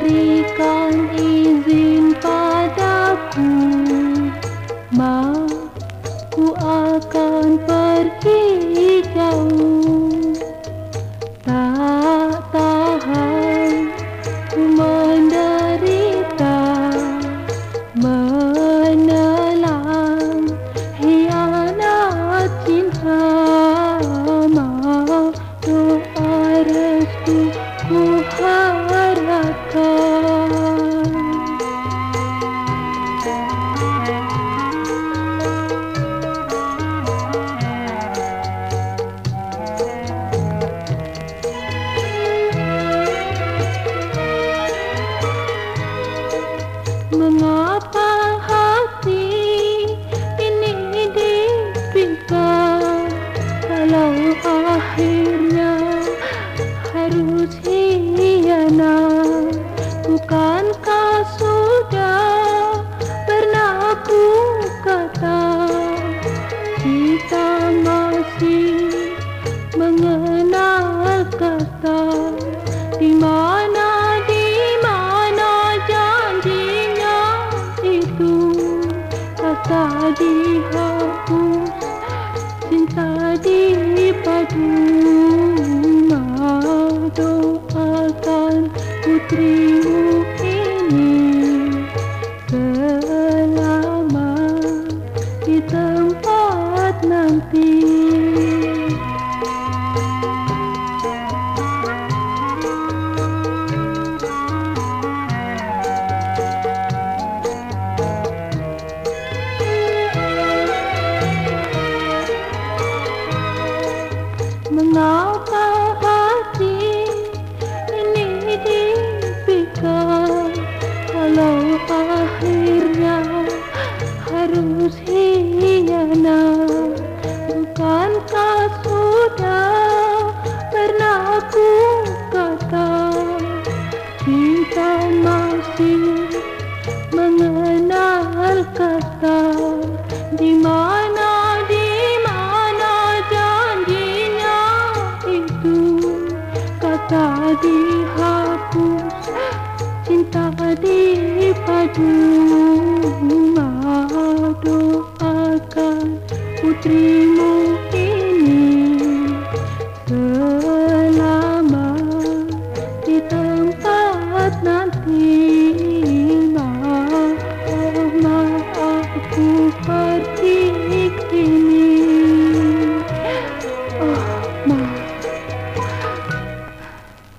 berikan izin padaku. Ma, ku akan pergi Mengapa hati ini dipikir Kalau akhirnya harus hianat Bukankah sudah pernah ku kata? Kita masih mengenal kata di mana rasa dihapus cinta dipadu doakan putrimu ini selamat di tempat nanti masih mengenal kata di mana di mana janjinya itu? Kata dihapus cinta dipadu